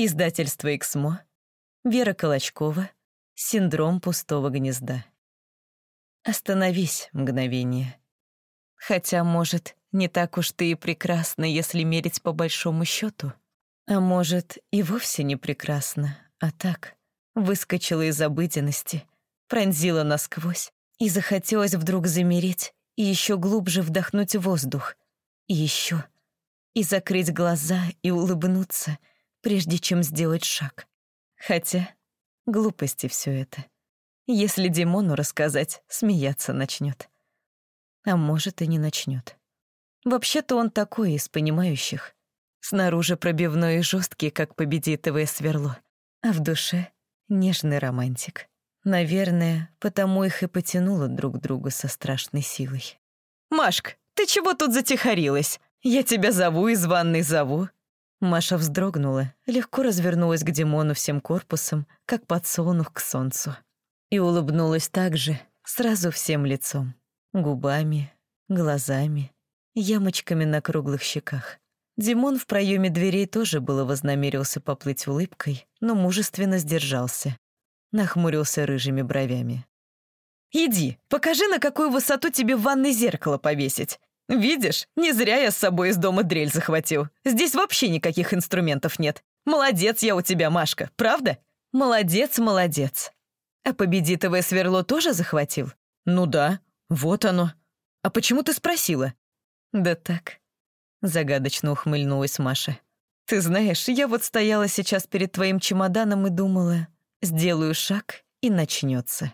Издательство «Эксмо». Вера Колочкова. Синдром пустого гнезда. Остановись мгновение. Хотя, может, не так уж ты и прекрасна, если мерить по большому счету. А может, и вовсе не прекрасна, а так, выскочила из обыденности, пронзила насквозь, и захотелось вдруг замереть и еще глубже вдохнуть воздух. И еще. И закрыть глаза и улыбнуться, прежде чем сделать шаг. Хотя глупости все это. Если Димону рассказать, смеяться начнет. А может, и не начнет. Вообще-то он такой из понимающих. Снаружи пробивной и жесткий, как победитовое сверло. А в душе нежный романтик. Наверное, потому их и потянуло друг к другу со страшной силой. «Машк, ты чего тут затихарилась? Я тебя зову из ванной зову». Маша вздрогнула, легко развернулась к Димону всем корпусом, как подсолнух к солнцу. И улыбнулась так же, сразу всем лицом. Губами, глазами, ямочками на круглых щеках. Димон в проеме дверей тоже было вознамерился поплыть улыбкой, но мужественно сдержался. Нахмурился рыжими бровями. «Иди, покажи, на какую высоту тебе в ванной зеркало повесить. Видишь, не зря я с собой из дома дрель захватил. Здесь вообще никаких инструментов нет. Молодец я у тебя, Машка, правда? Молодец, молодец. А победитовое сверло тоже захватил? Ну да, вот оно. А почему ты спросила? Да так, Загадочно ухмыльнулась Маша. «Ты знаешь, я вот стояла сейчас перед твоим чемоданом и думала, сделаю шаг, и начнется».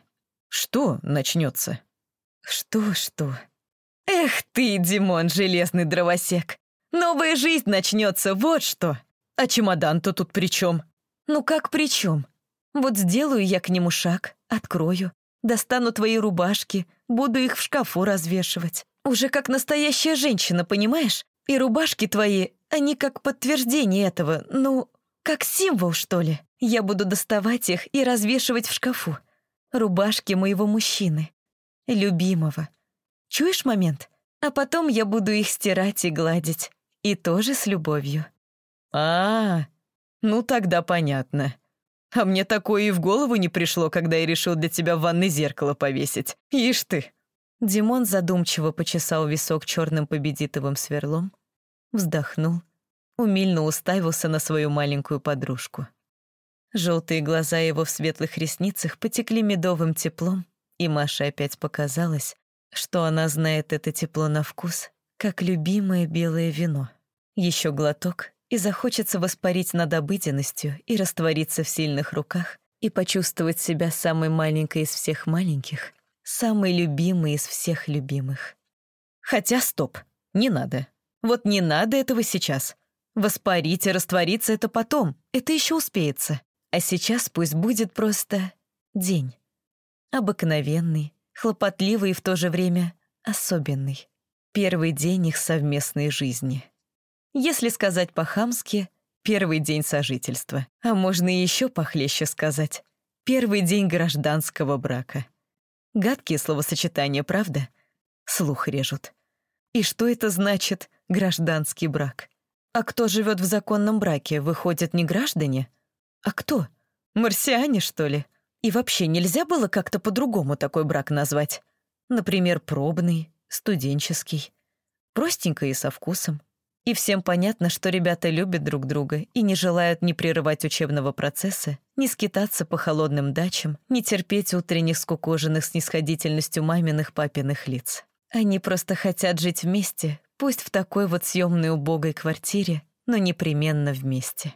«Что начнется?» «Что-что?» «Эх ты, Димон, железный дровосек! Новая жизнь начнется, вот что! А чемодан-то тут при чем? «Ну как при чем? Вот сделаю я к нему шаг, открою, достану твои рубашки, буду их в шкафу развешивать. Уже как настоящая женщина, понимаешь? И рубашки твои, они как подтверждение этого, ну, как символ, что ли. Я буду доставать их и развешивать в шкафу. Рубашки моего мужчины. Любимого. Чуешь момент? А потом я буду их стирать и гладить. И тоже с любовью. А, -а, -а ну тогда понятно. А мне такое и в голову не пришло, когда я решил для тебя в ванной зеркало повесить. Ишь ты. Димон задумчиво почесал висок черным победитовым сверлом, вздохнул, умильно уставился на свою маленькую подружку. Желтые глаза его в светлых ресницах потекли медовым теплом, и Маше опять показалось, что она знает это тепло на вкус, как любимое белое вино. Еще глоток, и захочется воспарить над обыденностью и раствориться в сильных руках и почувствовать себя самой маленькой из всех маленьких — Самый любимый из всех любимых. Хотя стоп, не надо. Вот не надо этого сейчас. Воспарить и раствориться — это потом, это еще успеется. А сейчас пусть будет просто день. Обыкновенный, хлопотливый и в то же время особенный. Первый день их совместной жизни. Если сказать по-хамски, первый день сожительства. А можно и еще похлеще сказать. Первый день гражданского брака. Гадкие словосочетания, правда? Слух режут. И что это значит «гражданский брак»? А кто живет в законном браке, выходят не граждане? А кто? Марсиане, что ли? И вообще нельзя было как-то по-другому такой брак назвать? Например, пробный, студенческий. Простенько и со вкусом. И всем понятно, что ребята любят друг друга и не желают ни прерывать учебного процесса, ни скитаться по холодным дачам, ни терпеть утренних скукоженных снисходительностью маминых папиных лиц. Они просто хотят жить вместе, пусть в такой вот съемной убогой квартире, но непременно вместе.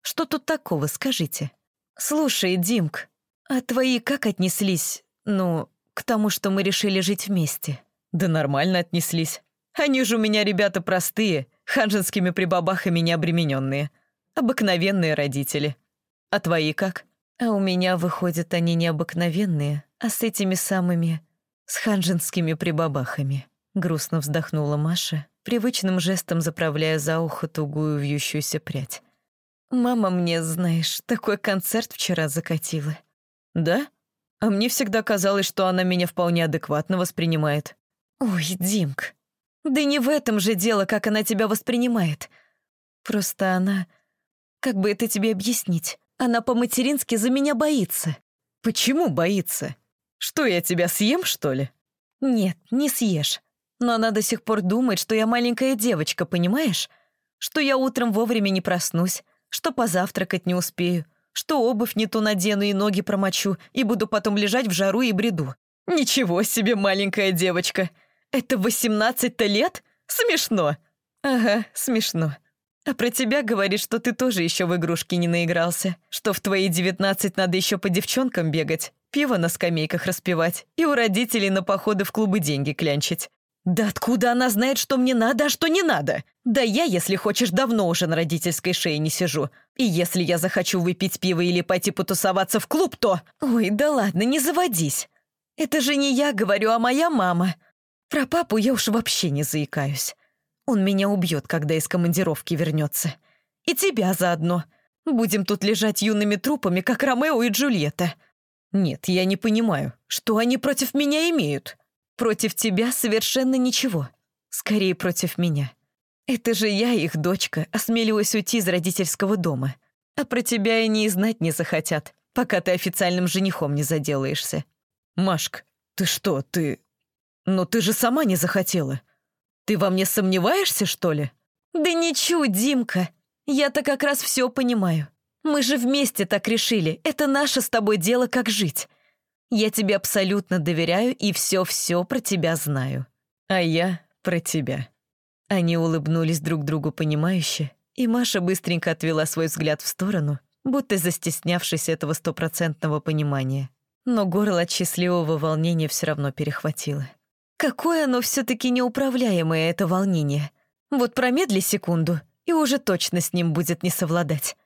Что тут такого, скажите? Слушай, Димк, а твои как отнеслись, ну, к тому, что мы решили жить вместе? Да нормально отнеслись. Они же у меня ребята простые, ханжинскими прибабахами не обремененные. Обыкновенные родители. А твои как? А у меня, выходят, они необыкновенные, а с этими самыми... с ханжинскими прибабахами. Грустно вздохнула Маша, привычным жестом заправляя за ухо тугую вьющуюся прядь. «Мама мне, знаешь, такой концерт вчера закатила». «Да? А мне всегда казалось, что она меня вполне адекватно воспринимает». «Ой, Димк, да не в этом же дело, как она тебя воспринимает. Просто она... Как бы это тебе объяснить? Она по-матерински за меня боится». «Почему боится? Что, я тебя съем, что ли?» «Нет, не съешь. Но она до сих пор думает, что я маленькая девочка, понимаешь? Что я утром вовремя не проснусь, что позавтракать не успею, что обувь не ту надену и ноги промочу, и буду потом лежать в жару и бреду. Ничего себе, маленькая девочка! Это 18-то лет? Смешно!» «Ага, смешно. А про тебя говорит, что ты тоже еще в игрушки не наигрался, что в твои 19 надо еще по девчонкам бегать, пиво на скамейках распивать и у родителей на походы в клубы деньги клянчить. Да откуда она знает, что мне надо, а что не надо? Да я, если хочешь, давно уже на родительской шее не сижу. И если я захочу выпить пиво или пойти потусоваться в клуб, то... Ой, да ладно, не заводись. Это же не я говорю, а моя мама. Про папу я уж вообще не заикаюсь. Он меня убьет, когда из командировки вернется. И тебя заодно. Будем тут лежать юными трупами, как Ромео и Джульетта. Нет, я не понимаю, что они против меня имеют. Против тебя совершенно ничего. Скорее, против меня. Это же я, их дочка, осмелилась уйти из родительского дома. А про тебя и не знать не захотят, пока ты официальным женихом не заделаешься. Машка, ты что, ты... Но ты же сама не захотела. Ты во мне сомневаешься, что ли?» «Да ничего, Димка. Я-то как раз все понимаю. Мы же вместе так решили. Это наше с тобой дело, как жить. Я тебе абсолютно доверяю и все-все про тебя знаю. А я про тебя». Они улыбнулись друг другу понимающе, и Маша быстренько отвела свой взгляд в сторону, будто застеснявшись этого стопроцентного понимания. Но горло от счастливого волнения все равно перехватило. Какое оно все-таки неуправляемое, это волнение. Вот промедли секунду, и уже точно с ним будет не совладать.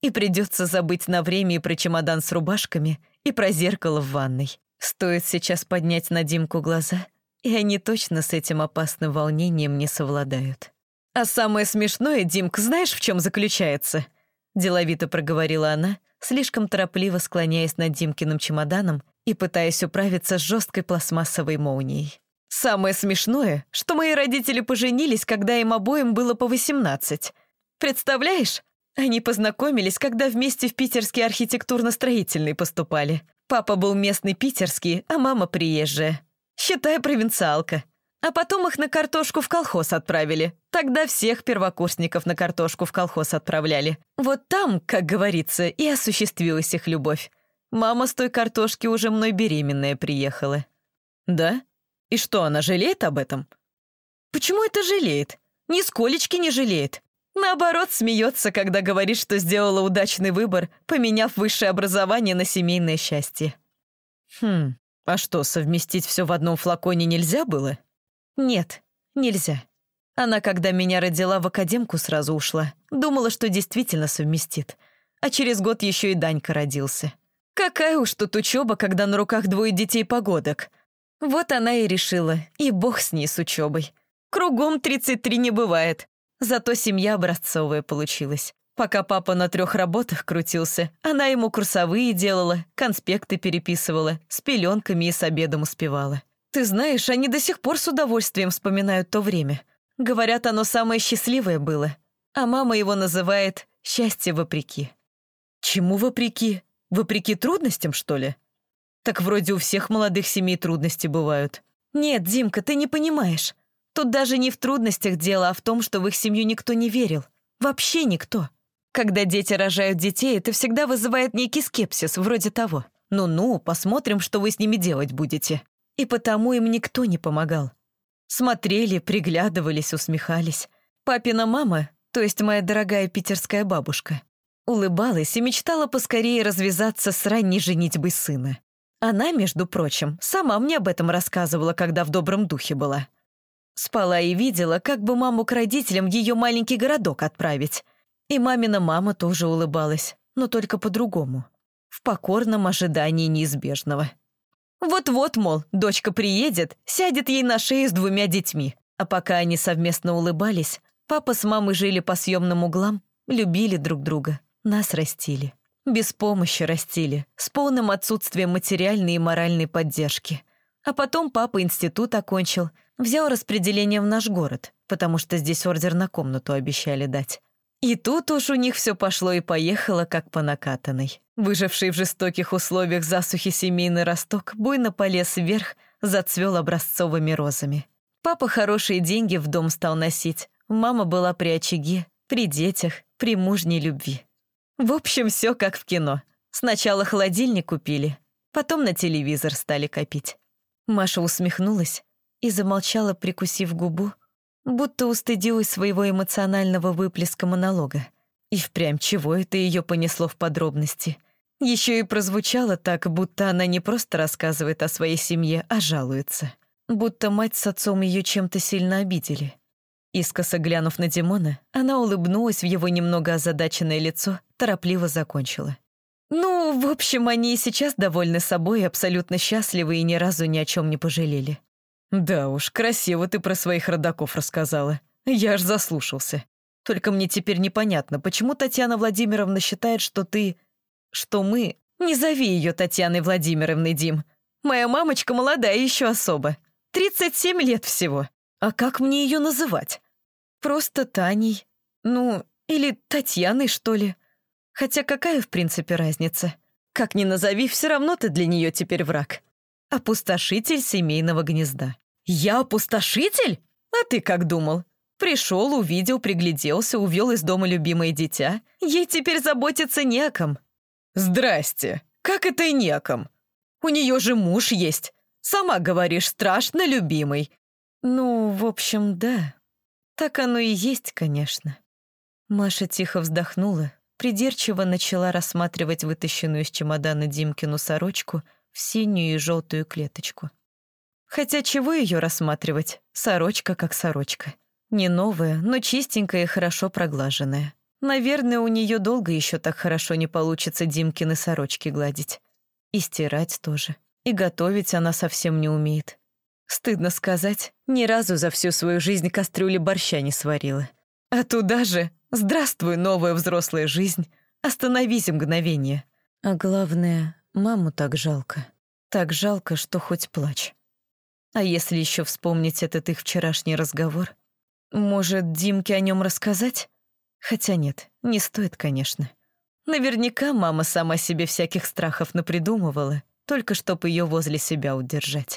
И придется забыть на время и про чемодан с рубашками, и про зеркало в ванной. Стоит сейчас поднять на Димку глаза, и они точно с этим опасным волнением не совладают. «А самое смешное, Димка, знаешь, в чем заключается?» Деловито проговорила она, слишком торопливо склоняясь над Димкиным чемоданом и пытаясь управиться с жесткой пластмассовой молнией. Самое смешное, что мои родители поженились, когда им обоим было по 18. Представляешь? Они познакомились, когда вместе в питерский архитектурно-строительный поступали. Папа был местный питерский, а мама приезжая. Считай, провинциалка. А потом их на картошку в колхоз отправили. Тогда всех первокурсников на картошку в колхоз отправляли. Вот там, как говорится, и осуществилась их любовь. Мама с той картошки уже мной беременная приехала. «Да?» И что, она жалеет об этом? Почему это жалеет? Нисколечки не жалеет. Наоборот, смеется, когда говорит, что сделала удачный выбор, поменяв высшее образование на семейное счастье. Хм, а что, совместить все в одном флаконе нельзя было? Нет, нельзя. Она, когда меня родила, в академку сразу ушла. Думала, что действительно совместит. А через год еще и Данька родился. Какая уж тут учеба, когда на руках двое детей погодок. Вот она и решила, и бог с ней с учебой. Кругом 33 не бывает. Зато семья образцовая получилась. Пока папа на трех работах крутился, она ему курсовые делала, конспекты переписывала, с пеленками и с обедом успевала. Ты знаешь, они до сих пор с удовольствием вспоминают то время. Говорят, оно самое счастливое было. А мама его называет «счастье вопреки». Чему вопреки? Вопреки трудностям, что ли? Так вроде у всех молодых семей трудности бывают. Нет, Димка, ты не понимаешь. Тут даже не в трудностях дело, а в том, что в их семью никто не верил. Вообще никто. Когда дети рожают детей, это всегда вызывает некий скепсис, вроде того. «Ну-ну, посмотрим, что вы с ними делать будете». И потому им никто не помогал. Смотрели, приглядывались, усмехались. Папина мама, то есть моя дорогая питерская бабушка, улыбалась и мечтала поскорее развязаться с ранней женитьбой сына. Она, между прочим, сама мне об этом рассказывала, когда в добром духе была. Спала и видела, как бы маму к родителям в ее маленький городок отправить. И мамина мама тоже улыбалась, но только по-другому. В покорном ожидании неизбежного. Вот-вот, мол, дочка приедет, сядет ей на шею с двумя детьми. А пока они совместно улыбались, папа с мамой жили по съемным углам, любили друг друга, нас растили. Без помощи растили, с полным отсутствием материальной и моральной поддержки. А потом папа институт окончил, взял распределение в наш город, потому что здесь ордер на комнату обещали дать. И тут уж у них все пошло и поехало, как по накатанной. Выживший в жестоких условиях засухи семейный росток буйно полез вверх, зацвел образцовыми розами. Папа хорошие деньги в дом стал носить. Мама была при очаге, при детях, при мужней любви. В общем, все как в кино. Сначала холодильник купили, потом на телевизор стали копить. Маша усмехнулась и замолчала, прикусив губу, будто устыдилась своего эмоционального выплеска монолога. И впрямь чего это ее понесло в подробности. Еще и прозвучало так, будто она не просто рассказывает о своей семье, а жалуется. Будто мать с отцом ее чем-то сильно обидели. Искоса глянув на Димона, она улыбнулась в его немного озадаченное лицо, торопливо закончила. «Ну, в общем, они и сейчас довольны собой, абсолютно счастливы и ни разу ни о чем не пожалели. «Да уж, красиво ты про своих родаков рассказала. Я аж заслушался. Только мне теперь непонятно, почему Татьяна Владимировна считает, что ты... что мы... Не зови ее Татьяной Владимировной, Дим. Моя мамочка молодая еще особо. 37 лет всего. А как мне ее называть? Просто Таней. Ну, или Татьяной, что ли. Хотя какая, в принципе, разница? Как ни назови, все равно ты для нее теперь враг. Опустошитель семейного гнезда. Я опустошитель? А ты как думал? Пришел, увидел, пригляделся, увел из дома любимое дитя. Ей теперь заботиться не о ком. Здрасте. Как это и не о ком? У нее же муж есть. Сама говоришь, страшно любимый. Ну, в общем, да. Так оно и есть, конечно. Маша тихо вздохнула, придирчиво начала рассматривать вытащенную из чемодана Димкину сорочку — в синюю и желтую клеточку. Хотя чего ее рассматривать? Сорочка как сорочка. Не новая, но чистенькая и хорошо проглаженная. Наверное, у нее долго еще так хорошо не получится Димкины сорочки гладить. И стирать тоже. И готовить она совсем не умеет. Стыдно сказать, ни разу за всю свою жизнь кастрюли борща не сварила. А туда же «Здравствуй, новая взрослая жизнь! Остановись мгновение!» А главное, Маму так жалко. Так жалко, что хоть плачь. А если еще вспомнить этот их вчерашний разговор? Может, Димке о нем рассказать? Хотя нет, не стоит, конечно. Наверняка мама сама себе всяких страхов напридумывала, только чтоб ее возле себя удержать.